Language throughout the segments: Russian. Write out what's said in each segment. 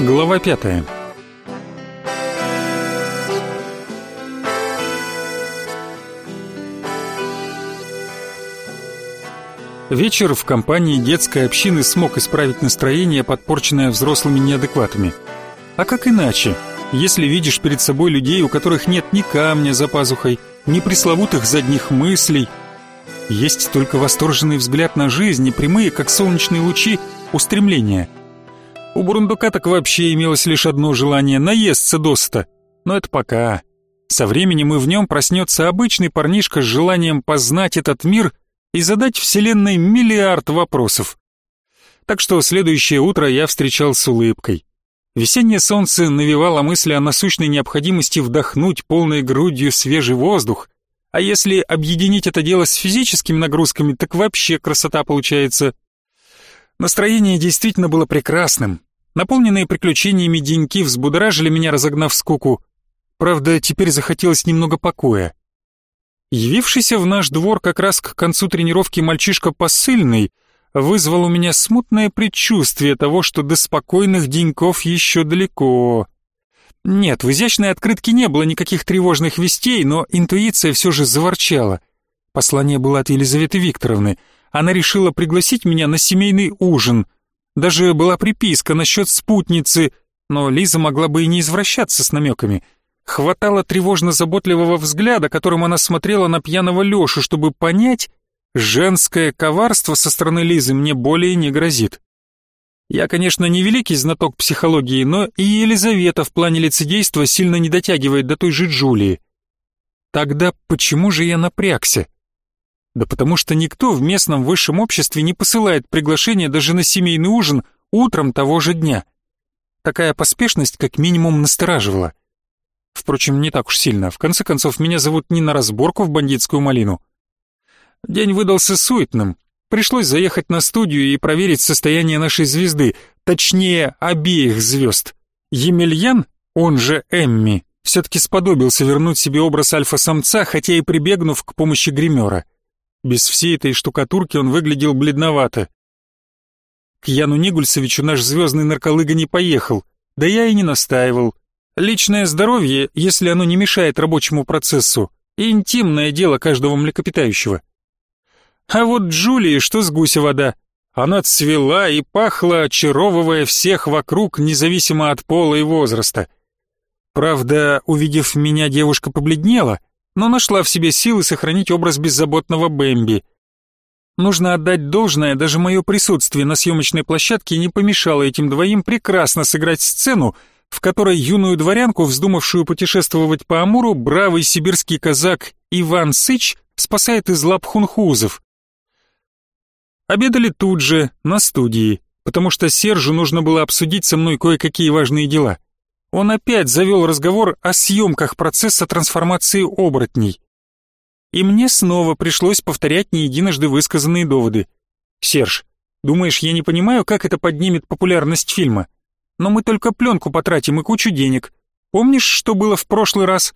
Глава пятая. Вечер в компании детской общины смог исправить настроение, подпорченное взрослыми неадекватами. А как иначе, если видишь перед собой людей, у которых нет ни камня за пазухой, ни пресловутых задних мыслей, есть только восторженный взгляд на жизнь и прямые, как солнечные лучи, устремления – у Бурундука так вообще имелось лишь одно желание — наесться досыта. Но это пока. Со временем и в нем проснется обычный парнишка с желанием познать этот мир и задать Вселенной миллиард вопросов. Так что следующее утро я встречал с улыбкой. Весеннее солнце навевало мысли о насущной необходимости вдохнуть полной грудью свежий воздух, а если объединить это дело с физическими нагрузками, так вообще красота получается. Настроение действительно было прекрасным. Наполненные приключениями деньки взбудоражили меня, разогнав скуку. Правда, теперь захотелось немного покоя. Явившийся в наш двор как раз к концу тренировки мальчишка посыльный вызвал у меня смутное предчувствие того, что до спокойных деньков еще далеко. Нет, в изящной открытке не было никаких тревожных вестей, но интуиция все же заворчала. Послание было от Елизаветы Викторовны — она решила пригласить меня на семейный ужин. Даже была приписка насчет спутницы, но Лиза могла бы и не извращаться с намеками. Хватало тревожно-заботливого взгляда, которым она смотрела на пьяного Лешу, чтобы понять, женское коварство со стороны Лизы мне более не грозит. Я, конечно, не великий знаток психологии, но и Елизавета в плане лицедейства сильно не дотягивает до той же Джулии. Тогда почему же я напрягся? Да потому что никто в местном высшем обществе не посылает приглашение даже на семейный ужин утром того же дня. Такая поспешность как минимум настораживала. Впрочем, не так уж сильно. В конце концов, меня зовут не на разборку в бандитскую малину. День выдался суетным. Пришлось заехать на студию и проверить состояние нашей звезды, точнее, обеих звезд. Емельян, он же Эмми, все-таки сподобился вернуть себе образ альфа-самца, хотя и прибегнув к помощи гримера. Без всей этой штукатурки он выглядел бледновато. К Яну Нигульсовичу наш звездный нарколыга не поехал, да я и не настаивал. Личное здоровье, если оно не мешает рабочему процессу, интимное дело каждого млекопитающего. А вот Джулии, что с гуся вода? Она цвела и пахла, очаровывая всех вокруг, независимо от пола и возраста. Правда, увидев меня, девушка побледнела — но нашла в себе силы сохранить образ беззаботного Бэмби. Нужно отдать должное, даже мое присутствие на съемочной площадке не помешало этим двоим прекрасно сыграть сцену, в которой юную дворянку, вздумавшую путешествовать по Амуру, бравый сибирский казак Иван Сыч спасает из лап хунхузов. Обедали тут же, на студии, потому что Сержу нужно было обсудить со мной кое-какие важные дела он опять завел разговор о съемках процесса трансформации оборотней. И мне снова пришлось повторять не единожды высказанные доводы. «Серж, думаешь, я не понимаю, как это поднимет популярность фильма? Но мы только пленку потратим и кучу денег. Помнишь, что было в прошлый раз?»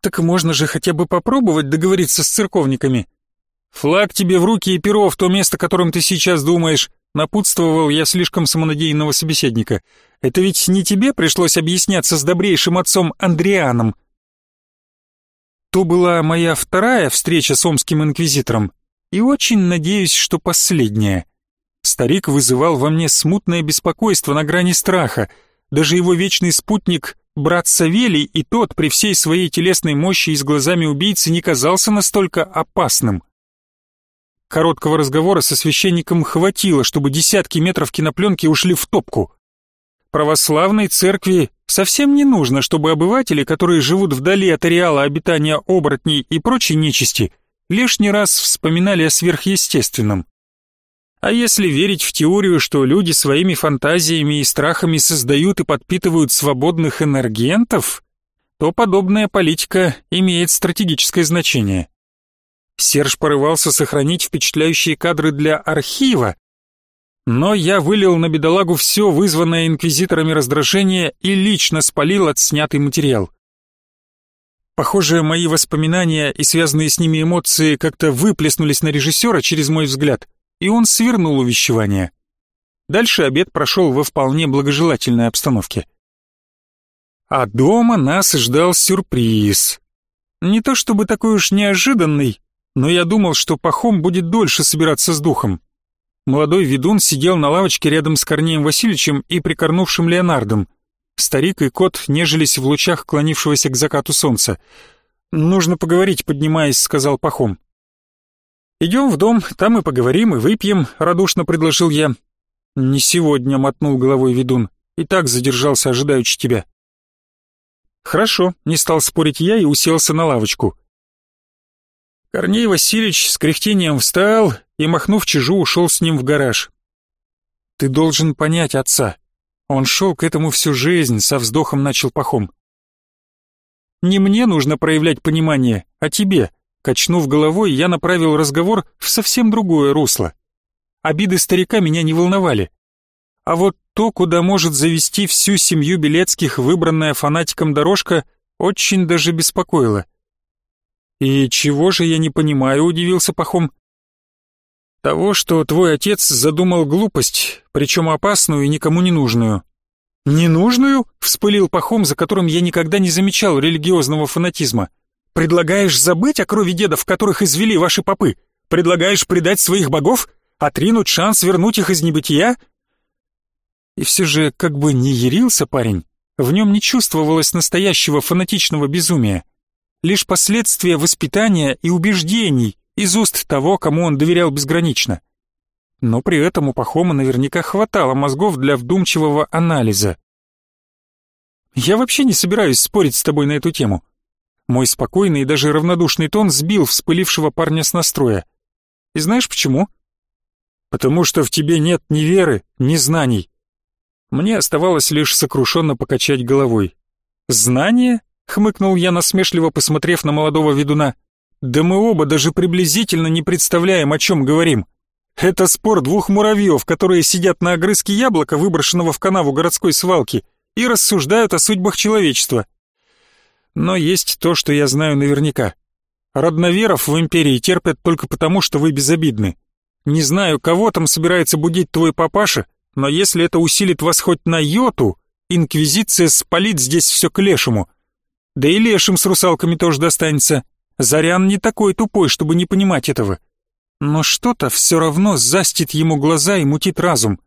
«Так можно же хотя бы попробовать договориться с церковниками». «Флаг тебе в руки и перо в то место, которым ты сейчас думаешь», напутствовал я слишком самонадеянного собеседника. Это ведь не тебе пришлось объясняться с добрейшим отцом Андрианом. То была моя вторая встреча с омским инквизитором, и очень надеюсь, что последняя. Старик вызывал во мне смутное беспокойство на грани страха. Даже его вечный спутник, брат Савелий, и тот при всей своей телесной мощи и с глазами убийцы не казался настолько опасным. Короткого разговора со священником хватило, чтобы десятки метров кинопленки ушли в топку. Православной церкви совсем не нужно, чтобы обыватели, которые живут вдали от ареала обитания оборотней и прочей нечисти, лишний раз вспоминали о сверхъестественном. А если верить в теорию, что люди своими фантазиями и страхами создают и подпитывают свободных энергентов, то подобная политика имеет стратегическое значение. Серж порывался сохранить впечатляющие кадры для архива, но я вылил на бедолагу все вызванное инквизиторами раздражение и лично спалил отснятый материал. Похоже, мои воспоминания и связанные с ними эмоции как-то выплеснулись на режиссера через мой взгляд, и он свернул увещевание. Дальше обед прошел во вполне благожелательной обстановке. А дома нас ждал сюрприз. Не то чтобы такой уж неожиданный, но я думал, что Пахом будет дольше собираться с духом. Молодой ведун сидел на лавочке рядом с Корнеем Васильевичем и прикорнувшим Леонардом. Старик и кот нежились в лучах клонившегося к закату солнца. «Нужно поговорить, поднимаясь», — сказал Пахом. «Идем в дом, там и поговорим, и выпьем», — радушно предложил я. «Не сегодня», — мотнул головой ведун. «И так задержался, ожидаючи тебя». «Хорошо», — не стал спорить я и уселся на лавочку. Корней Васильевич с кряхтением встал и, махнув чижу, ушел с ним в гараж. «Ты должен понять отца. Он шел к этому всю жизнь», — со вздохом начал Пахом. «Не мне нужно проявлять понимание, а тебе», — качнув головой, я направил разговор в совсем другое русло. Обиды старика меня не волновали. А вот то, куда может завести всю семью Белецких выбранная фанатиком дорожка, очень даже беспокоило. «И чего же я не понимаю?» — удивился Пахом. «Того, что твой отец задумал глупость, причем опасную и никому не нужную». «Ненужную?» — вспылил Пахом, за которым я никогда не замечал религиозного фанатизма. «Предлагаешь забыть о крови дедов, которых извели ваши попы? Предлагаешь предать своих богов? Отринуть шанс вернуть их из небытия?» И все же, как бы не ярился парень, в нем не чувствовалось настоящего фанатичного безумия. Лишь последствия воспитания и убеждений из уст того, кому он доверял безгранично. Но при этом у Пахома наверняка хватало мозгов для вдумчивого анализа. «Я вообще не собираюсь спорить с тобой на эту тему». Мой спокойный и даже равнодушный тон сбил вспылившего парня с настроя. И знаешь почему? Потому что в тебе нет ни веры, ни знаний. Мне оставалось лишь сокрушенно покачать головой. «Знание?» — хмыкнул я, насмешливо посмотрев на молодого ведуна. «Да мы оба даже приблизительно не представляем, о чем говорим. Это спор двух муравьев, которые сидят на огрызке яблока, выброшенного в канаву городской свалки, и рассуждают о судьбах человечества. Но есть то, что я знаю наверняка. Родноверов в империи терпят только потому, что вы безобидны. Не знаю, кого там собирается будить твой папаша, но если это усилит вас хоть на йоту, инквизиция спалит здесь все к лешему. Да и лешим с русалками тоже достанется. Зарян не такой тупой, чтобы не понимать этого. Но что-то все равно застит ему глаза и мутит разум.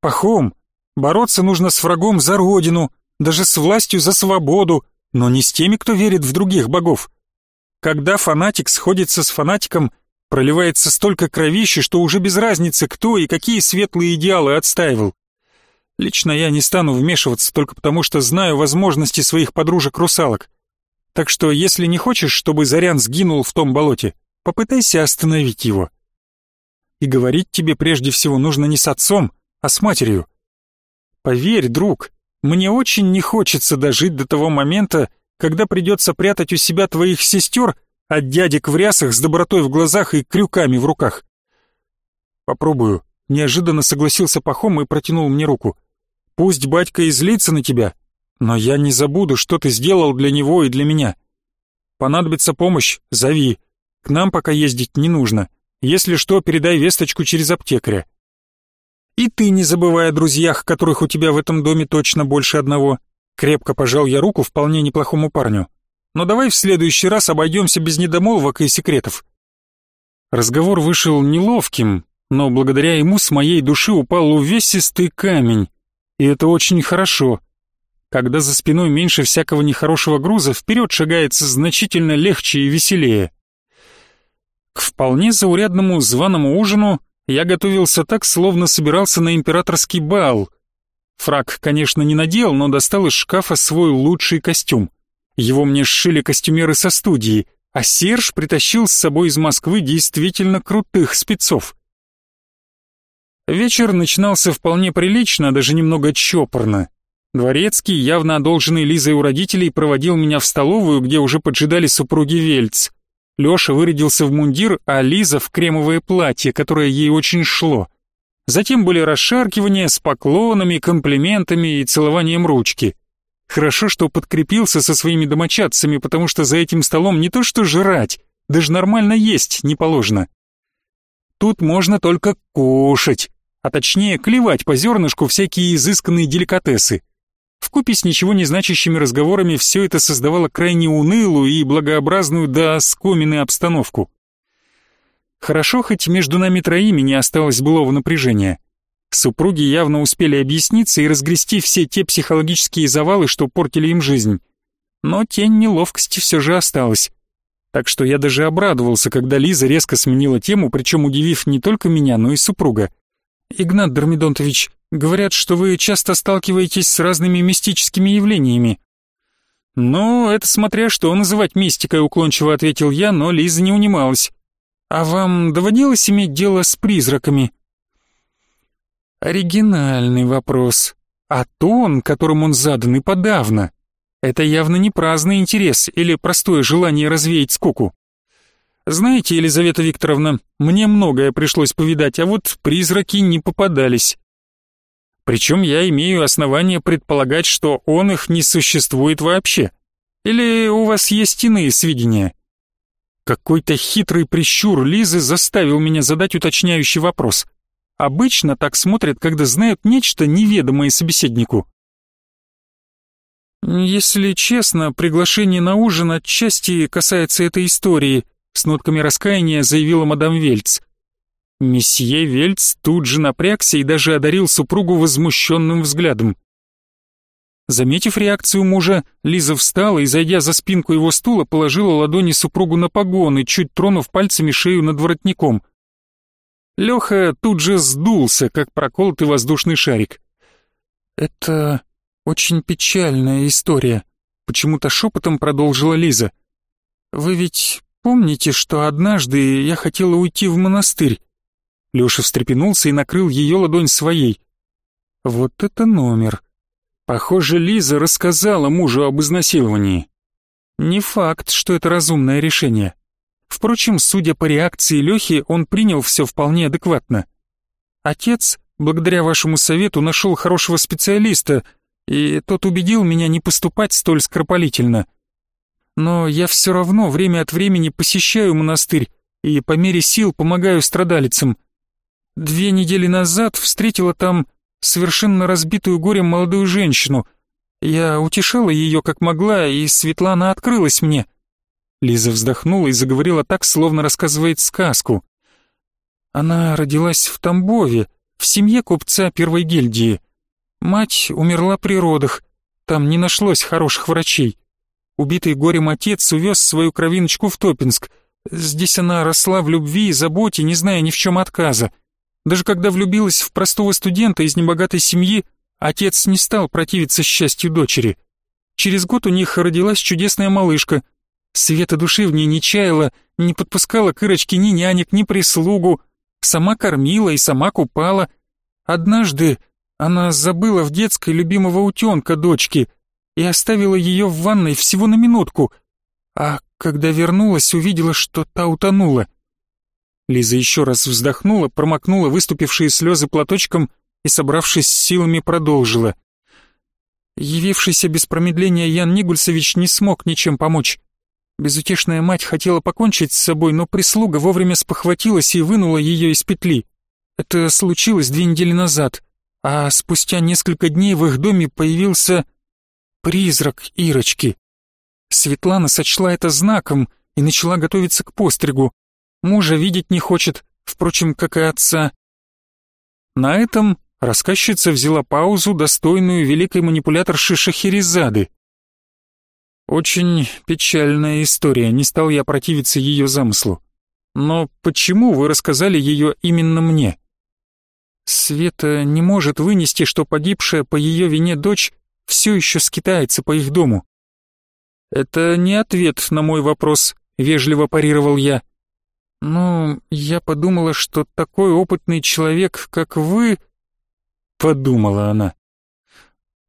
Пахом, бороться нужно с врагом за родину, даже с властью за свободу, но не с теми, кто верит в других богов. Когда фанатик сходится с фанатиком, Проливается столько кровищи, что уже без разницы, кто и какие светлые идеалы отстаивал. Лично я не стану вмешиваться только потому, что знаю возможности своих подружек-русалок. Так что, если не хочешь, чтобы Зарян сгинул в том болоте, попытайся остановить его. И говорить тебе прежде всего нужно не с отцом, а с матерью. Поверь, друг, мне очень не хочется дожить до того момента, когда придется прятать у себя твоих сестер от дядек в рясах с добротой в глазах и крюками в руках. «Попробую», — неожиданно согласился Пахом и протянул мне руку. «Пусть батька излится на тебя, но я не забуду, что ты сделал для него и для меня. Понадобится помощь, зови. К нам пока ездить не нужно. Если что, передай весточку через аптекаря. И ты не забывай о друзьях, которых у тебя в этом доме точно больше одного. Крепко пожал я руку вполне неплохому парню но давай в следующий раз обойдемся без недомолвок и секретов». Разговор вышел неловким, но благодаря ему с моей души упал увесистый камень, и это очень хорошо. Когда за спиной меньше всякого нехорошего груза, вперед шагается значительно легче и веселее. К вполне заурядному званому ужину я готовился так, словно собирался на императорский бал. Фрак, конечно, не надел, но достал из шкафа свой лучший костюм — его мне сшили костюмеры со студии, а Серж притащил с собой из Москвы действительно крутых спецов. Вечер начинался вполне прилично, даже немного чопорно. Дворецкий, явно одолженный Лизой у родителей, проводил меня в столовую, где уже поджидали супруги Вельц. Лёша вырядился в мундир, а Лиза в кремовое платье, которое ей очень шло. Затем были расшаркивания с поклонами, комплиментами и целованием ручки. Хорошо, что подкрепился со своими домочадцами, потому что за этим столом не то что жрать, даже нормально есть не положено. Тут можно только кушать, а точнее клевать по зернышку всякие изысканные деликатесы. Вкупе с ничего не значащими разговорами все это создавало крайне унылую и благообразную до скомины обстановку. Хорошо, хоть между нами троими не осталось былого напряжения. Супруги явно успели объясниться и разгрести все те психологические завалы, что портили им жизнь. Но тень неловкости все же осталась. Так что я даже обрадовался, когда Лиза резко сменила тему, причем удивив не только меня, но и супруга. «Игнат Дормидонтович, говорят, что вы часто сталкиваетесь с разными мистическими явлениями». «Ну, это смотря что называть мистикой», — уклончиво ответил я, но Лиза не унималась. «А вам доводилось иметь дело с призраками?» Оригинальный вопрос. А тон, которым он задан, и подавно. Это явно не праздный интерес или простое желание развеять скуку. Знаете, Елизавета Викторовна, мне многое пришлось повидать, а вот призраки не попадались. Причем я имею основания предполагать, что он их не существует вообще. Или у вас есть иные сведения? Какой-то хитрый прищур Лизы заставил меня задать уточняющий вопрос. Обычно так смотрят, когда знают нечто неведомое собеседнику. «Если честно, приглашение на ужин отчасти касается этой истории», с нотками раскаяния заявила мадам Вельц. Месье Вельц тут же напрягся и даже одарил супругу возмущенным взглядом. Заметив реакцию мужа, Лиза встала и, зайдя за спинку его стула, положила ладони супругу на погоны, чуть тронув пальцами шею над воротником. Леха тут же сдулся, как проколотый воздушный шарик. «Это очень печальная история», — почему-то шепотом продолжила Лиза. «Вы ведь помните, что однажды я хотела уйти в монастырь?» Леша встрепенулся и накрыл ее ладонь своей. «Вот это номер!» Похоже, Лиза рассказала мужу об изнасиловании. Не факт, что это разумное решение. Впрочем, судя по реакции Лехи, он принял все вполне адекватно. Отец, благодаря вашему совету, нашел хорошего специалиста, и тот убедил меня не поступать столь скоропалительно. Но я все равно время от времени посещаю монастырь и по мере сил помогаю страдалицам. Две недели назад встретила там совершенно разбитую горем молодую женщину. Я утешала ее как могла, и Светлана открылась мне. Лиза вздохнула и заговорила так, словно рассказывает сказку. Она родилась в Тамбове, в семье купца первой гильдии. Мать умерла при родах, там не нашлось хороших врачей. Убитый горем отец увез свою кровиночку в Топинск. Здесь она росла в любви и заботе, не зная ни в чем отказа. Даже когда влюбилась в простого студента из небогатой семьи, отец не стал противиться счастью дочери. Через год у них родилась чудесная малышка. Света души в ней не чаяла, не подпускала к Ирочке ни нянек, ни прислугу. Сама кормила и сама купала. Однажды она забыла в детской любимого утенка дочки и оставила ее в ванной всего на минутку, а когда вернулась, увидела, что та утонула. Лиза еще раз вздохнула, промокнула выступившие слезы платочком и, собравшись с силами, продолжила. Явившийся без промедления Ян Нигульсович не смог ничем помочь. Безутешная мать хотела покончить с собой, но прислуга вовремя спохватилась и вынула ее из петли. Это случилось две недели назад, а спустя несколько дней в их доме появился призрак Ирочки. Светлана сочла это знаком и начала готовиться к постригу. Мужа видеть не хочет, впрочем, как и отца. На этом рассказчица взяла паузу, достойную великой манипуляторши Шахерезады. Очень печальная история, не стал я противиться ее замыслу. Но почему вы рассказали ее именно мне? Света не может вынести, что погибшая по ее вине дочь все еще скитается по их дому. Это не ответ на мой вопрос, вежливо парировал я. «Ну, я подумала, что такой опытный человек, как вы...» Подумала она.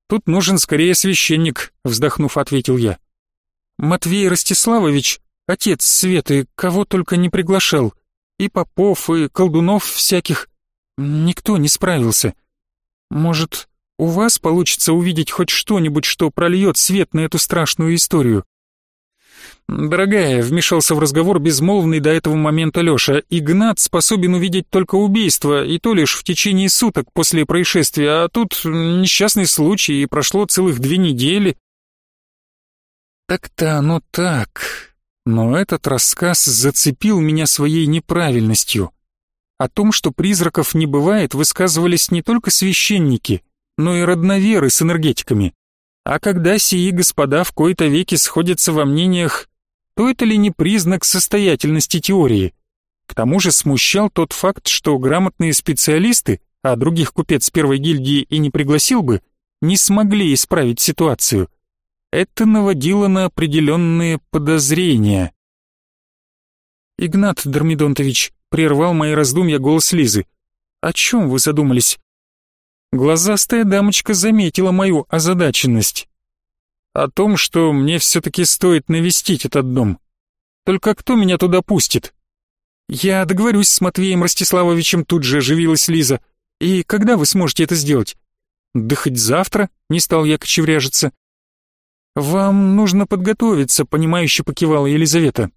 «Тут нужен скорее священник», — вздохнув, ответил я. «Матвей Ростиславович, отец Светы, кого только не приглашал. И попов, и колдунов всяких. Никто не справился. Может, у вас получится увидеть хоть что-нибудь, что прольет свет на эту страшную историю?» «Дорогая», — вмешался в разговор безмолвный до этого момента Лёша, «Игнат способен увидеть только убийство, и то лишь в течение суток после происшествия, а тут несчастный случай, и прошло целых две недели». Так-то оно так, но этот рассказ зацепил меня своей неправильностью. О том, что призраков не бывает, высказывались не только священники, но и родноверы с энергетиками. А когда сии господа в кои-то веки сходятся во мнениях, то это ли не признак состоятельности теории? К тому же смущал тот факт, что грамотные специалисты, а других купец первой гильдии и не пригласил бы, не смогли исправить ситуацию. Это наводило на определенные подозрения. «Игнат Дормидонтович», — прервал мои раздумья голос Лизы, — «о чем вы задумались?» Глазастая дамочка заметила мою озадаченность о том, что мне все-таки стоит навестить этот дом. Только кто меня туда пустит? Я договорюсь с Матвеем Ростиславовичем, тут же оживилась Лиза. И когда вы сможете это сделать? Да хоть завтра, не стал я кочевряжиться. Вам нужно подготовиться, понимающе покивала Елизавета.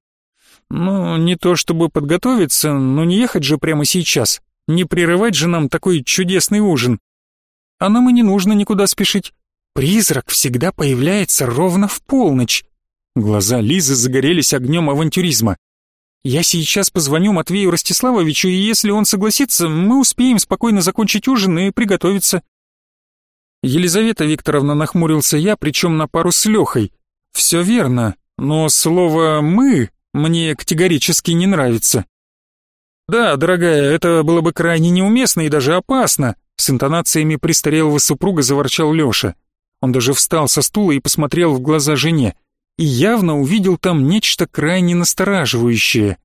Ну, не то чтобы подготовиться, но не ехать же прямо сейчас. Не прерывать же нам такой чудесный ужин. А нам и не нужно никуда спешить. Призрак всегда появляется ровно в полночь. Глаза Лизы загорелись огнем авантюризма. Я сейчас позвоню Матвею Ростиславовичу, и если он согласится, мы успеем спокойно закончить ужин и приготовиться. Елизавета Викторовна нахмурился я, причем на пару с Лехой. Все верно, но слово «мы» мне категорически не нравится. Да, дорогая, это было бы крайне неуместно и даже опасно, с интонациями престарелого супруга заворчал Леша. Он даже встал со стула и посмотрел в глаза жене, и явно увидел там нечто крайне настораживающее.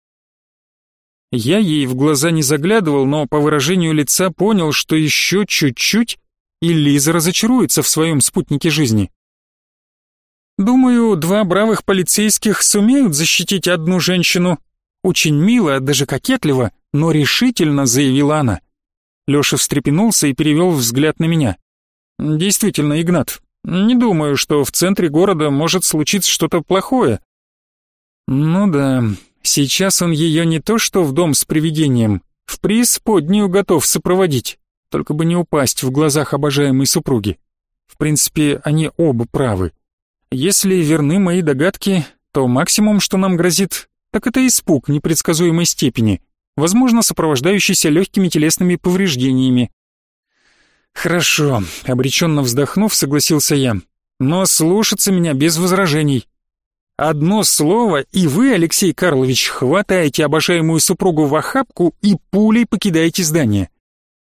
Я ей в глаза не заглядывал, но по выражению лица понял, что еще чуть-чуть, и Лиза разочаруется в своем спутнике жизни. Думаю, два бравых полицейских сумеют защитить одну женщину. Очень мило, даже кокетливо, но решительно заявила она. Леша встрепенулся и перевел взгляд на меня. Действительно, Игнат, не думаю, что в центре города может случиться что-то плохое. Ну да, сейчас он ее не то что в дом с привидением, в приз поднюю готов сопроводить, только бы не упасть в глазах обожаемой супруги. В принципе, они оба правы. Если верны мои догадки, то максимум, что нам грозит, так это испуг непредсказуемой степени, возможно, сопровождающийся легкими телесными повреждениями, «Хорошо», — обреченно вздохнув, согласился я. «Но слушаться меня без возражений. Одно слово, и вы, Алексей Карлович, хватаете обожаемую супругу в охапку и пулей покидаете здание».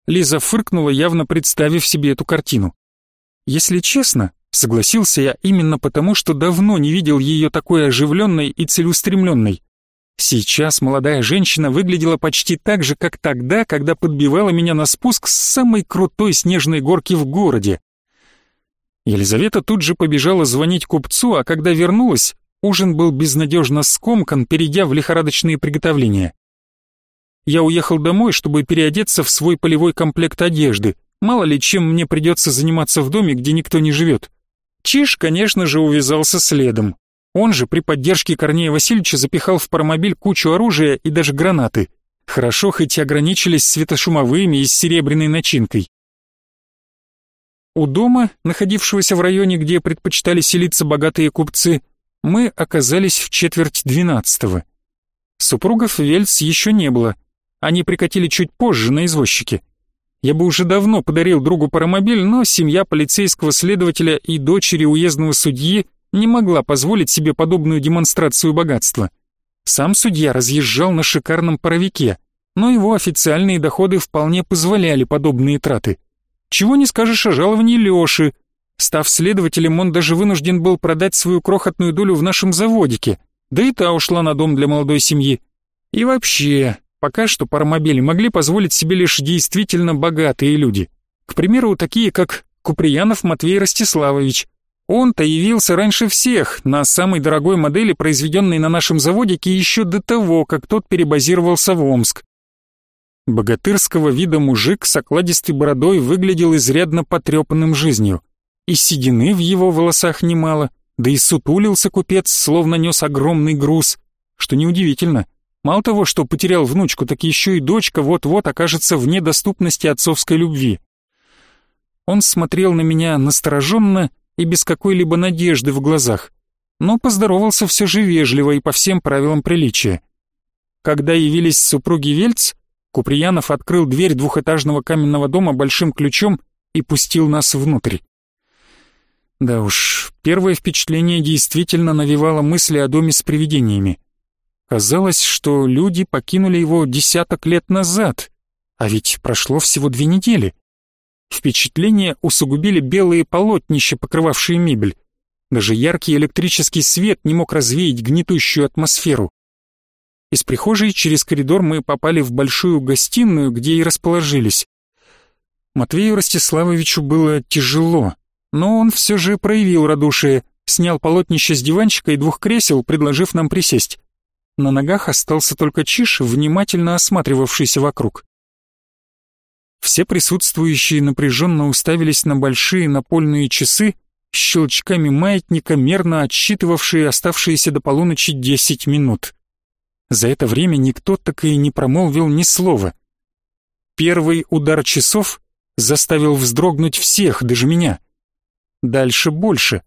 Лиза фыркнула, явно представив себе эту картину. «Если честно, согласился я именно потому, что давно не видел ее такой оживленной и целеустремленной. Сейчас молодая женщина выглядела почти так же, как тогда, когда подбивала меня на спуск с самой крутой снежной горки в городе. Елизавета тут же побежала звонить купцу, а когда вернулась, ужин был безнадежно скомкан, перейдя в лихорадочные приготовления. Я уехал домой, чтобы переодеться в свой полевой комплект одежды. Мало ли чем мне придется заниматься в доме, где никто не живет. Чиж, конечно же, увязался следом. Он же при поддержке Корнея Васильевича запихал в паромобиль кучу оружия и даже гранаты. Хорошо, хоть ограничились светошумовыми и с серебряной начинкой. У дома, находившегося в районе, где предпочитали селиться богатые купцы, мы оказались в четверть двенадцатого. Супругов Вельц еще не было. Они прикатили чуть позже на извозчике. Я бы уже давно подарил другу паромобиль, но семья полицейского следователя и дочери уездного судьи не могла позволить себе подобную демонстрацию богатства. Сам судья разъезжал на шикарном паровике, но его официальные доходы вполне позволяли подобные траты. Чего не скажешь о жаловании Лёши. Став следователем, он даже вынужден был продать свою крохотную долю в нашем заводике, да и та ушла на дом для молодой семьи. И вообще, пока что паромобили могли позволить себе лишь действительно богатые люди. К примеру, такие как Куприянов Матвей Ростиславович, он-то явился раньше всех на самой дорогой модели, произведенной на нашем заводике еще до того, как тот перебазировался в Омск. Богатырского вида мужик с окладистой бородой выглядел изрядно потрепанным жизнью. И седины в его волосах немало, да и сутулился купец, словно нес огромный груз, что неудивительно. Мало того, что потерял внучку, так еще и дочка вот-вот окажется вне доступности отцовской любви. Он смотрел на меня настороженно и без какой-либо надежды в глазах, но поздоровался все же вежливо и по всем правилам приличия. Когда явились супруги Вельц, Куприянов открыл дверь двухэтажного каменного дома большим ключом и пустил нас внутрь. Да уж, первое впечатление действительно навевало мысли о доме с привидениями. Казалось, что люди покинули его десяток лет назад, а ведь прошло всего две недели. Впечатление усугубили белые полотнища, покрывавшие мебель. Даже яркий электрический свет не мог развеять гнетущую атмосферу. Из прихожей через коридор мы попали в большую гостиную, где и расположились. Матвею Ростиславовичу было тяжело, но он все же проявил радушие, снял полотнище с диванчика и двух кресел, предложив нам присесть. На ногах остался только Чиш, внимательно осматривавшийся вокруг. Все присутствующие напряженно уставились на большие напольные часы, щелчками маятника, мерно отсчитывавшие оставшиеся до полуночи десять минут. За это время никто так и не промолвил ни слова. Первый удар часов заставил вздрогнуть всех, даже меня. Дальше больше.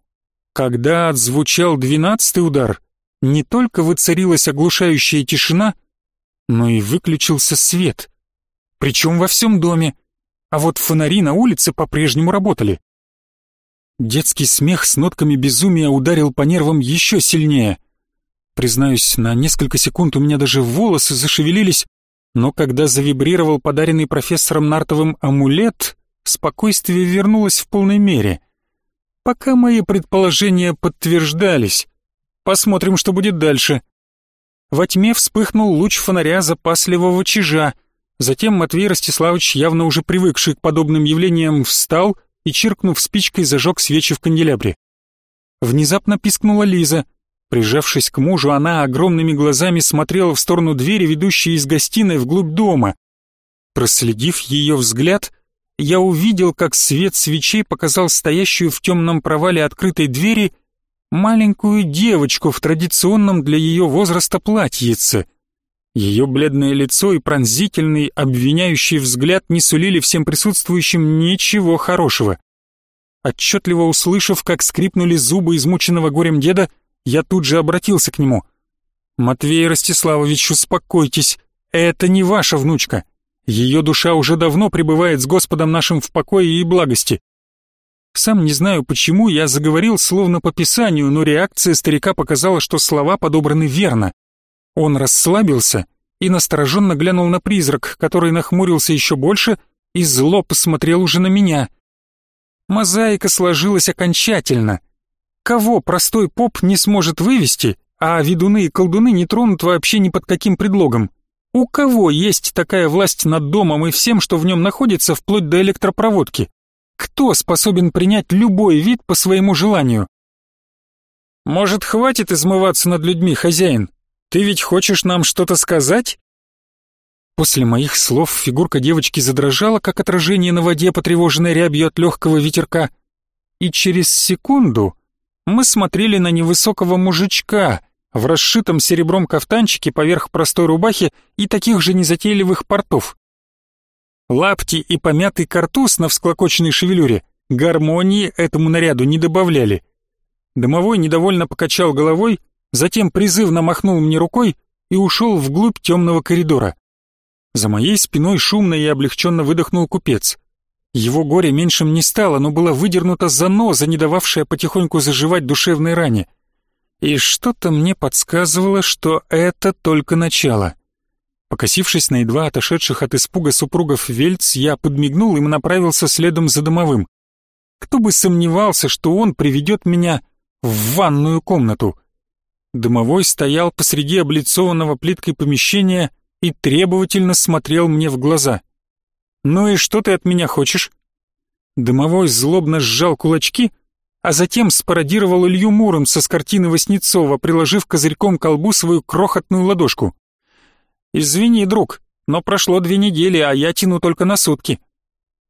Когда отзвучал двенадцатый удар, не только воцарилась оглушающая тишина, но и выключился свет причем во всем доме, а вот фонари на улице по-прежнему работали. Детский смех с нотками безумия ударил по нервам еще сильнее. Признаюсь, на несколько секунд у меня даже волосы зашевелились, но когда завибрировал подаренный профессором Нартовым амулет, спокойствие вернулось в полной мере. Пока мои предположения подтверждались. Посмотрим, что будет дальше. Во тьме вспыхнул луч фонаря запасливого чижа — Затем Матвей Ростиславович, явно уже привыкший к подобным явлениям, встал и, чиркнув спичкой, зажег свечи в канделябре. Внезапно пискнула Лиза. Прижавшись к мужу, она огромными глазами смотрела в сторону двери, ведущей из гостиной вглубь дома. Проследив ее взгляд, я увидел, как свет свечей показал стоящую в темном провале открытой двери маленькую девочку в традиционном для ее возраста платьице — ее бледное лицо и пронзительный, обвиняющий взгляд не сулили всем присутствующим ничего хорошего. Отчетливо услышав, как скрипнули зубы измученного горем деда, я тут же обратился к нему. «Матвей Ростиславович, успокойтесь, это не ваша внучка. Ее душа уже давно пребывает с Господом нашим в покое и благости. Сам не знаю почему, я заговорил словно по писанию, но реакция старика показала, что слова подобраны верно. Он расслабился и настороженно глянул на призрак, который нахмурился еще больше и зло посмотрел уже на меня. Мозаика сложилась окончательно. Кого простой поп не сможет вывести, а ведуны и колдуны не тронут вообще ни под каким предлогом? У кого есть такая власть над домом и всем, что в нем находится, вплоть до электропроводки? Кто способен принять любой вид по своему желанию? Может, хватит измываться над людьми, хозяин? Ты ведь хочешь нам что-то сказать?» После моих слов фигурка девочки задрожала, как отражение на воде, потревоженной рябью от легкого ветерка. И через секунду мы смотрели на невысокого мужичка в расшитом серебром кафтанчике поверх простой рубахи и таких же незатейливых портов. Лапти и помятый картуз на всклокоченной шевелюре гармонии этому наряду не добавляли. Домовой недовольно покачал головой затем призывно махнул мне рукой и ушел вглубь темного коридора. За моей спиной шумно и облегченно выдохнул купец. Его горе меньшим не стало, но была выдернута заноза, не дававшая потихоньку заживать душевной ране. И что-то мне подсказывало, что это только начало. Покосившись на едва отошедших от испуга супругов Вельц, я подмигнул им и направился следом за домовым. Кто бы сомневался, что он приведет меня в ванную комнату — Домовой стоял посреди облицованного плиткой помещения и требовательно смотрел мне в глаза. «Ну и что ты от меня хочешь?» Домовой злобно сжал кулачки, а затем спародировал Илью Муромца с картины Васнецова, приложив козырьком к колбу свою крохотную ладошку. «Извини, друг, но прошло две недели, а я тяну только на сутки».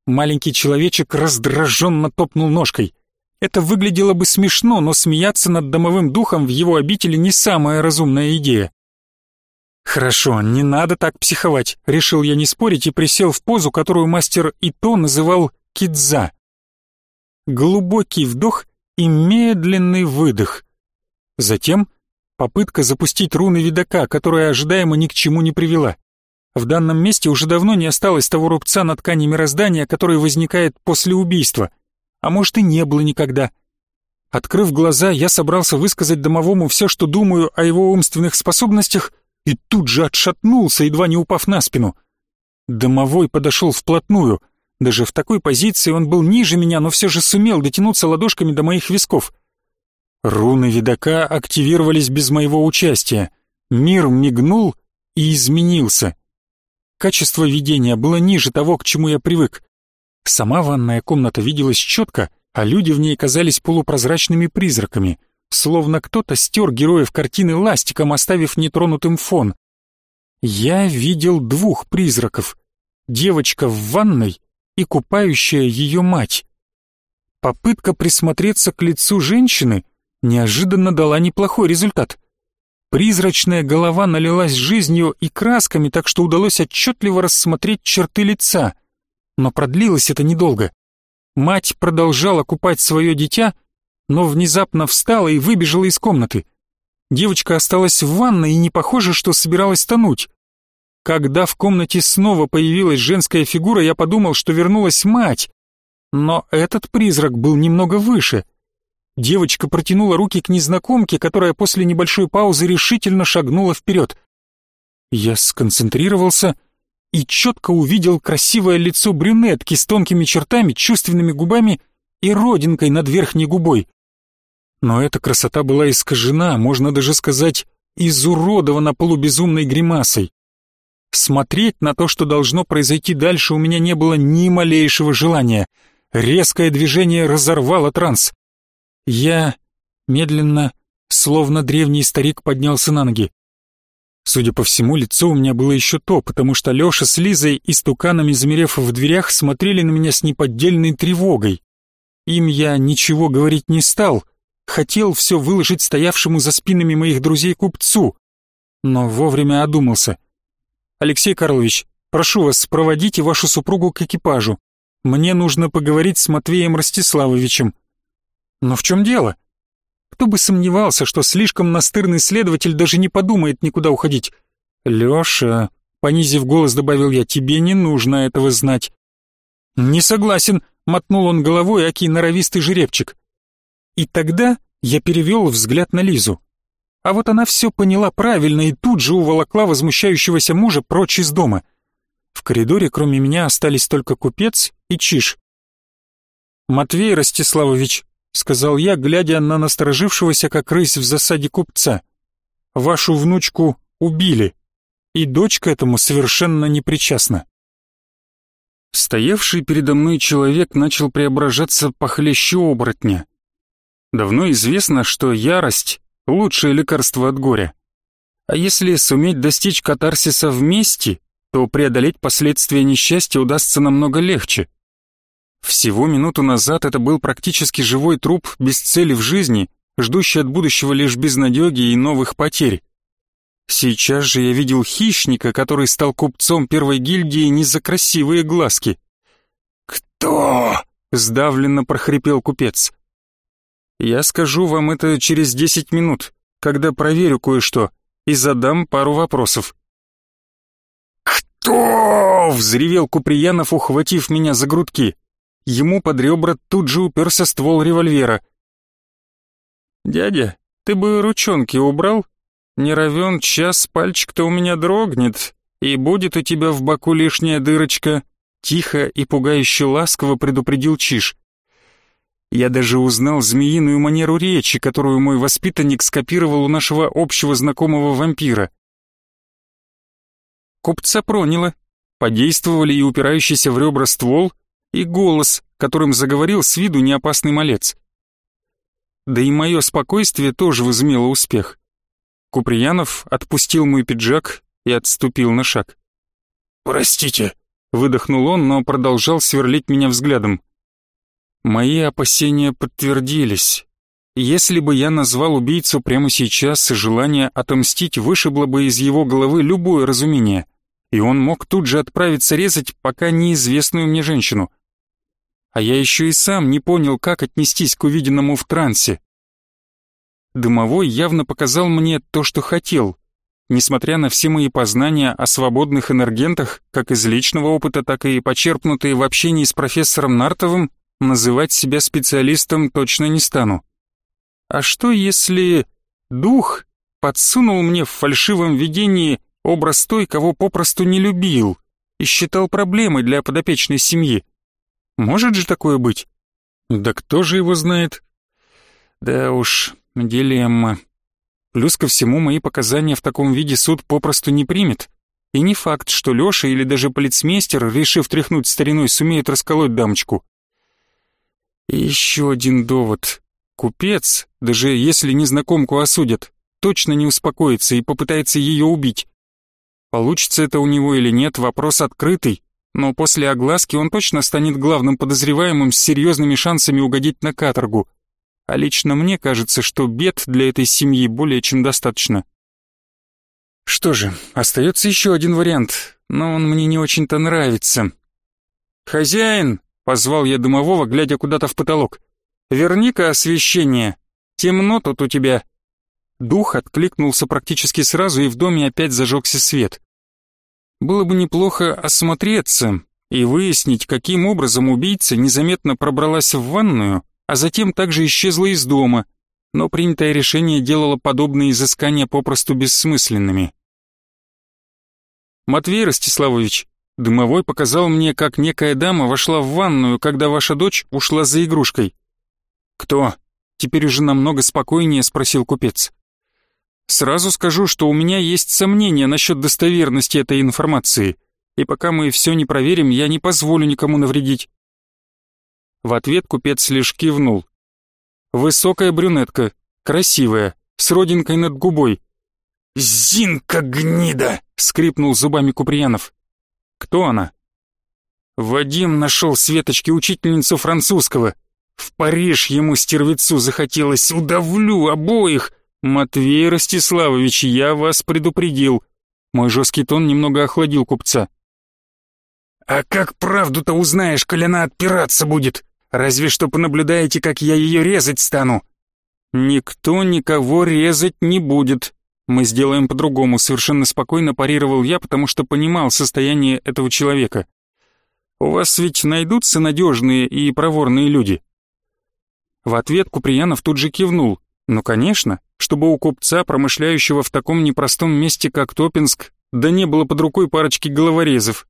Маленький человечек раздраженно топнул ножкой. Это выглядело бы смешно, но смеяться над домовым духом в его обители не самая разумная идея. «Хорошо, не надо так психовать», — решил я не спорить и присел в позу, которую мастер Ито называл кидза. Глубокий вдох и медленный выдох. Затем попытка запустить руны видака, которая ожидаемо ни к чему не привела. В данном месте уже давно не осталось того рубца на ткани мироздания, который возникает после убийства. А может и не было никогда. Открыв глаза, я собрался высказать домовому все, что думаю о его умственных способностях, и тут же отшатнулся, едва не упав на спину. Домовой подошел вплотную. Даже в такой позиции он был ниже меня, но все же сумел дотянуться ладошками до моих висков. Руны видака активировались без моего участия. Мир мигнул и изменился. Качество видения было ниже того, к чему я привык. Сама ванная комната виделась четко, а люди в ней казались полупрозрачными призраками, словно кто-то стер героев картины ластиком, оставив нетронутым фон. Я видел двух призраков. Девочка в ванной и купающая ее мать. Попытка присмотреться к лицу женщины неожиданно дала неплохой результат. Призрачная голова налилась жизнью и красками, так что удалось отчетливо рассмотреть черты лица. Но продлилось это недолго. Мать продолжала купать свое дитя, но внезапно встала и выбежала из комнаты. Девочка осталась в ванной и не похоже, что собиралась тонуть. Когда в комнате снова появилась женская фигура, я подумал, что вернулась мать. Но этот призрак был немного выше — Девочка протянула руки к незнакомке, которая после небольшой паузы решительно шагнула вперед. Я сконцентрировался и четко увидел красивое лицо брюнетки с тонкими чертами, чувственными губами и родинкой над верхней губой. Но эта красота была искажена, можно даже сказать, изуродована полубезумной гримасой. Смотреть на то, что должно произойти дальше, у меня не было ни малейшего желания. Резкое движение разорвало транс. Я медленно, словно древний старик, поднялся на ноги. Судя по всему, лицо у меня было еще то, потому что Леша с Лизой и стуканами, замерев в дверях, смотрели на меня с неподдельной тревогой. Им я ничего говорить не стал, хотел все выложить стоявшему за спинами моих друзей купцу, но вовремя одумался. «Алексей Карлович, прошу вас, проводите вашу супругу к экипажу. Мне нужно поговорить с Матвеем Ростиславовичем. Но в чем дело? Кто бы сомневался, что слишком настырный следователь даже не подумает никуда уходить. Лёша, понизив голос, добавил я, тебе не нужно этого знать. Не согласен, мотнул он головой, аки норовистый жеребчик. И тогда я перевел взгляд на Лизу. А вот она все поняла правильно и тут же уволокла возмущающегося мужа прочь из дома. В коридоре кроме меня остались только купец и Чиж. «Матвей Ростиславович», — сказал я, глядя на насторожившегося, как рысь в засаде купца. «Вашу внучку убили, и дочка этому совершенно не причастна». Стоявший передо мной человек начал преображаться похлеще оборотня. Давно известно, что ярость — лучшее лекарство от горя. А если суметь достичь катарсиса вместе, то преодолеть последствия несчастья удастся намного легче — всего минуту назад это был практически живой труп без цели в жизни, ждущий от будущего лишь безнадеги и новых потерь. Сейчас же я видел хищника, который стал купцом первой гильдии не за красивые глазки. «Кто?» — сдавленно прохрипел купец. «Я скажу вам это через десять минут, когда проверю кое-что и задам пару вопросов». «Кто?» — взревел Куприянов, ухватив меня за грудки. Ему под ребра тут же уперся ствол револьвера. «Дядя, ты бы ручонки убрал? Не равен час пальчик-то у меня дрогнет, и будет у тебя в боку лишняя дырочка», тихо и пугающе ласково предупредил Чиж. Я даже узнал змеиную манеру речи, которую мой воспитанник скопировал у нашего общего знакомого вампира. Купца проняло, подействовали и упирающийся в ребра ствол, и голос, которым заговорил с виду неопасный малец. Да и мое спокойствие тоже возымело успех. Куприянов отпустил мой пиджак и отступил на шаг. «Простите», — выдохнул он, но продолжал сверлить меня взглядом. Мои опасения подтвердились. Если бы я назвал убийцу прямо сейчас, желание отомстить вышибло бы из его головы любое разумение, и он мог тут же отправиться резать пока неизвестную мне женщину. А я еще и сам не понял, как отнестись к увиденному в трансе. Дымовой явно показал мне то, что хотел. Несмотря на все мои познания о свободных энергентах, как из личного опыта, так и почерпнутые в общении с профессором Нартовым, называть себя специалистом точно не стану. А что если дух подсунул мне в фальшивом видении образ той, кого попросту не любил и считал проблемой для подопечной семьи? Может же такое быть? Да кто же его знает? Да уж, дилемма. Плюс ко всему, мои показания в таком виде суд попросту не примет. И не факт, что Лёша или даже полицмейстер, решив тряхнуть стариной, сумеет расколоть дамочку. И еще один довод. Купец, даже если незнакомку осудят, точно не успокоится и попытается ее убить. Получится это у него или нет, вопрос открытый, но после огласки он точно станет главным подозреваемым с серьезными шансами угодить на каторгу. А лично мне кажется, что бед для этой семьи более чем достаточно. Что же, остается еще один вариант, но он мне не очень-то нравится. «Хозяин!» — позвал я домового, глядя куда-то в потолок. Верни-ка освещение. Темно тут у тебя». Дух откликнулся практически сразу, и в доме опять зажегся свет. Было бы неплохо осмотреться и выяснить, каким образом убийца незаметно пробралась в ванную, а затем также исчезла из дома, но принятое решение делало подобные изыскания попросту бессмысленными. «Матвей Ростиславович, Дымовой показал мне, как некая дама вошла в ванную, когда ваша дочь ушла за игрушкой. «Кто?» — теперь уже намного спокойнее спросил купец. «Сразу скажу, что у меня есть сомнения насчет достоверности этой информации, и пока мы все не проверим, я не позволю никому навредить». В ответ купец лишь кивнул. «Высокая брюнетка, красивая, с родинкой над губой». «Зинка гнида!» — скрипнул зубами Куприянов. «Кто она?» «Вадим нашел Светочке учительницу французского», в Париж ему, стервецу, захотелось, удавлю обоих. Матвей Ростиславович, я вас предупредил. Мой жесткий тон немного охладил купца. А как правду-то узнаешь, коли она отпираться будет? Разве что понаблюдаете, как я ее резать стану. Никто никого резать не будет. Мы сделаем по-другому, совершенно спокойно парировал я, потому что понимал состояние этого человека. У вас ведь найдутся надежные и проворные люди. В ответ Куприянов тут же кивнул. Ну, конечно, чтобы у купца, промышляющего в таком непростом месте, как Топинск, да не было под рукой парочки головорезов.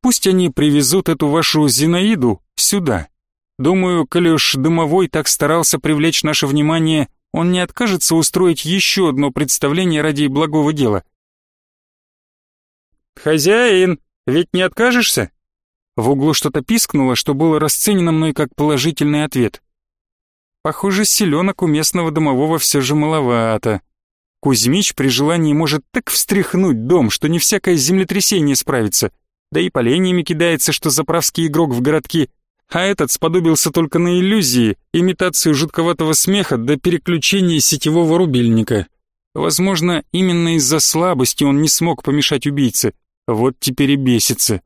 Пусть они привезут эту вашу Зинаиду сюда. Думаю, коли уж Дымовой так старался привлечь наше внимание, он не откажется устроить еще одно представление ради благого дела. «Хозяин, ведь не откажешься?» В углу что-то пискнуло, что было расценено мной как положительный ответ. Похоже, селенок у местного домового все же маловато. Кузьмич при желании может так встряхнуть дом, что не всякое землетрясение справится. Да и поленьями кидается, что заправский игрок в городки. А этот сподобился только на иллюзии, имитацию жутковатого смеха до переключения сетевого рубильника. Возможно, именно из-за слабости он не смог помешать убийце. Вот теперь и бесится.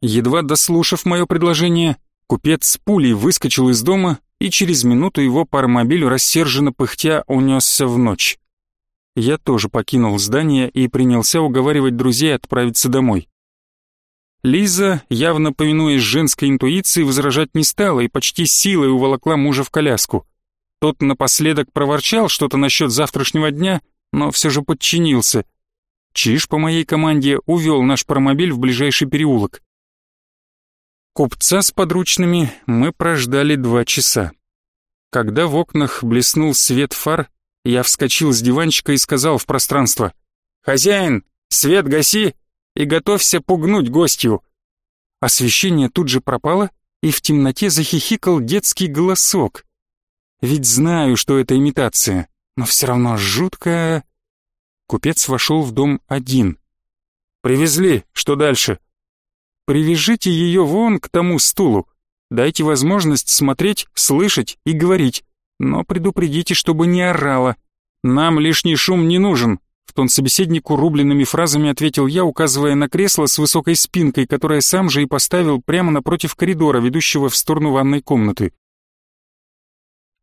Едва дослушав мое предложение, купец с пулей выскочил из дома и через минуту его паромобиль рассерженно пыхтя унесся в ночь. Я тоже покинул здание и принялся уговаривать друзей отправиться домой. Лиза, явно повинуясь женской интуиции, возражать не стала и почти силой уволокла мужа в коляску. Тот напоследок проворчал что-то насчет завтрашнего дня, но все же подчинился. Чиж по моей команде увел наш паромобиль в ближайший переулок. Купца с подручными мы прождали два часа. Когда в окнах блеснул свет фар, я вскочил с диванчика и сказал в пространство «Хозяин, свет гаси и готовься пугнуть гостью». Освещение тут же пропало, и в темноте захихикал детский голосок. Ведь знаю, что это имитация, но все равно жуткая. Купец вошел в дом один. «Привезли, что дальше?» Привяжите ее вон к тому стулу. Дайте возможность смотреть, слышать и говорить, но предупредите, чтобы не орала. Нам лишний шум не нужен, в тон собеседнику рубленными фразами ответил я, указывая на кресло с высокой спинкой, которое сам же и поставил прямо напротив коридора, ведущего в сторону ванной комнаты.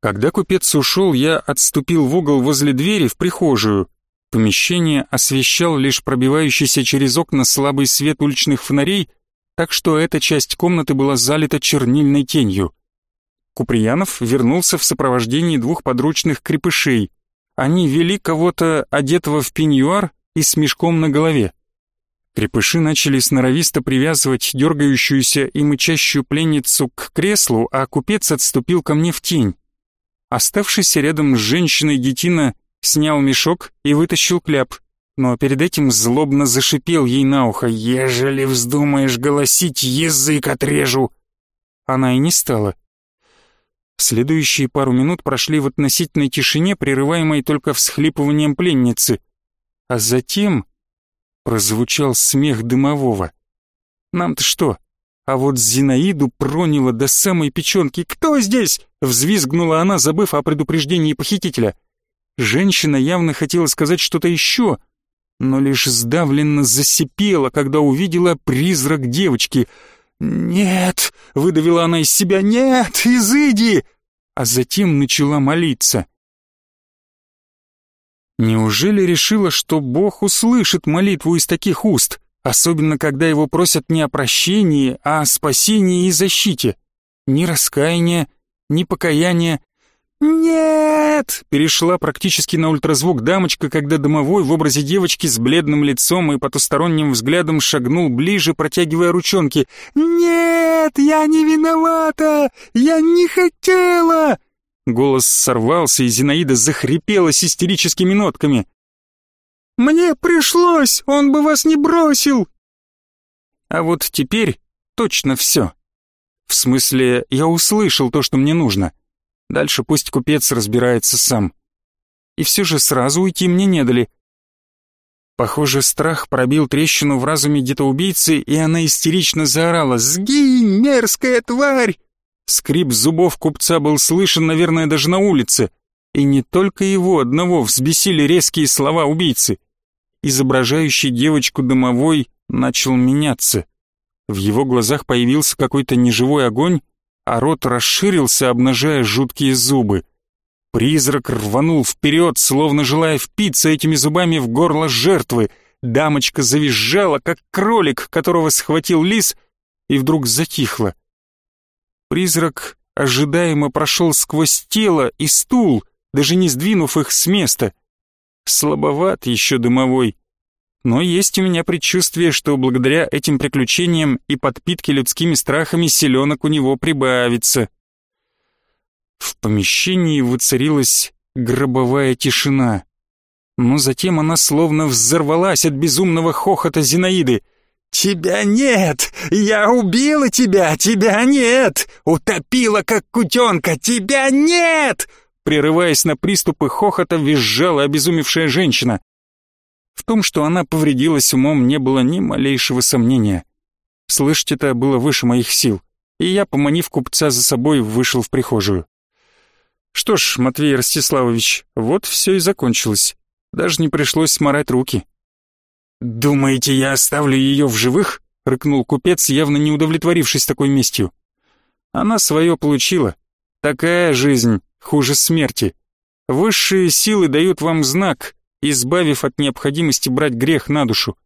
Когда купец ушел, я отступил в угол возле двери в прихожую. Помещение освещал лишь пробивающийся через окна слабый свет уличных фонарей, так что эта часть комнаты была залита чернильной тенью. Куприянов вернулся в сопровождении двух подручных крепышей. Они вели кого-то, одетого в пеньюар и с мешком на голове. Крепыши начали сноровисто привязывать дергающуюся и мычащую пленницу к креслу, а купец отступил ко мне в тень. Оставшийся рядом с женщиной детина снял мешок и вытащил кляп, но перед этим злобно зашипел ей на ухо «Ежели вздумаешь голосить, язык отрежу!» Она и не стала. Следующие пару минут прошли в относительной тишине, прерываемой только всхлипыванием пленницы. А затем прозвучал смех дымового. «Нам-то что? А вот Зинаиду проняло до самой печенки. «Кто здесь?» — взвизгнула она, забыв о предупреждении похитителя. Женщина явно хотела сказать что-то еще, но лишь сдавленно засипела, когда увидела призрак девочки — «Нет!» — выдавила она из себя. «Нет! Изыди!» А затем начала молиться. Неужели решила, что Бог услышит молитву из таких уст, особенно когда его просят не о прощении, а о спасении и защите? Ни раскаяния, ни покаяния, «Нет!» — перешла практически на ультразвук дамочка, когда домовой в образе девочки с бледным лицом и потусторонним взглядом шагнул ближе, протягивая ручонки. «Нет, я не виновата! Я не хотела!» Голос сорвался, и Зинаида захрипела с истерическими нотками. «Мне пришлось! Он бы вас не бросил!» А вот теперь точно все. В смысле, я услышал то, что мне нужно. Дальше пусть купец разбирается сам. И все же сразу уйти мне не дали. Похоже, страх пробил трещину в разуме детоубийцы, и она истерично заорала «Сгинь, мерзкая тварь!» Скрип зубов купца был слышен, наверное, даже на улице. И не только его одного взбесили резкие слова убийцы. Изображающий девочку домовой начал меняться. В его глазах появился какой-то неживой огонь, а рот расширился, обнажая жуткие зубы. Призрак рванул вперед, словно желая впиться этими зубами в горло жертвы. Дамочка завизжала, как кролик, которого схватил лис, и вдруг затихла. Призрак ожидаемо прошел сквозь тело и стул, даже не сдвинув их с места. Слабоват еще дымовой, но есть у меня предчувствие, что благодаря этим приключениям и подпитке людскими страхами селенок у него прибавится. В помещении воцарилась гробовая тишина. Но затем она словно взорвалась от безумного хохота Зинаиды. «Тебя нет! Я убила тебя! Тебя нет! Утопила, как кутенка! Тебя нет!» Прерываясь на приступы хохота, визжала обезумевшая женщина. В том, что она повредилась умом, не было ни малейшего сомнения. Слышать это было выше моих сил, и я, поманив купца за собой, вышел в прихожую. Что ж, Матвей Ростиславович, вот все и закончилось. Даже не пришлось сморать руки. «Думаете, я оставлю ее в живых?» — рыкнул купец, явно не удовлетворившись такой местью. «Она свое получила. Такая жизнь хуже смерти. Высшие силы дают вам знак, избавив от необходимости брать грех на душу.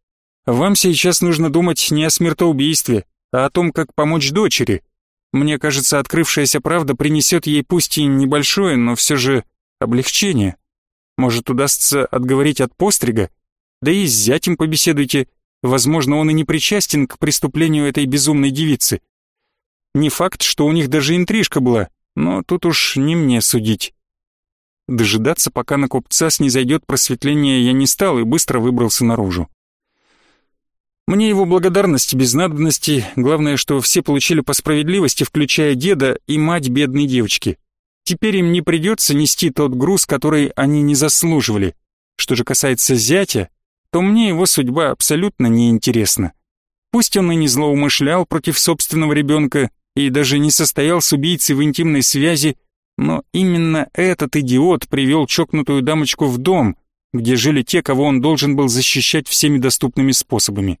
Вам сейчас нужно думать не о смертоубийстве, а о том, как помочь дочери. Мне кажется, открывшаяся правда принесет ей пусть и небольшое, но все же облегчение. Может, удастся отговорить от пострига? Да и с зятем побеседуйте. Возможно, он и не причастен к преступлению этой безумной девицы. Не факт, что у них даже интрижка была, но тут уж не мне судить. Дожидаться, пока на купца снизойдет просветление, я не стал и быстро выбрался наружу. Мне его благодарности без надобности, главное, что все получили по справедливости, включая деда и мать бедной девочки. Теперь им не придется нести тот груз, который они не заслуживали. Что же касается зятя, то мне его судьба абсолютно не интересна. Пусть он и не злоумышлял против собственного ребенка, и даже не состоял с убийцей в интимной связи, но именно этот идиот привел чокнутую дамочку в дом, где жили те, кого он должен был защищать всеми доступными способами.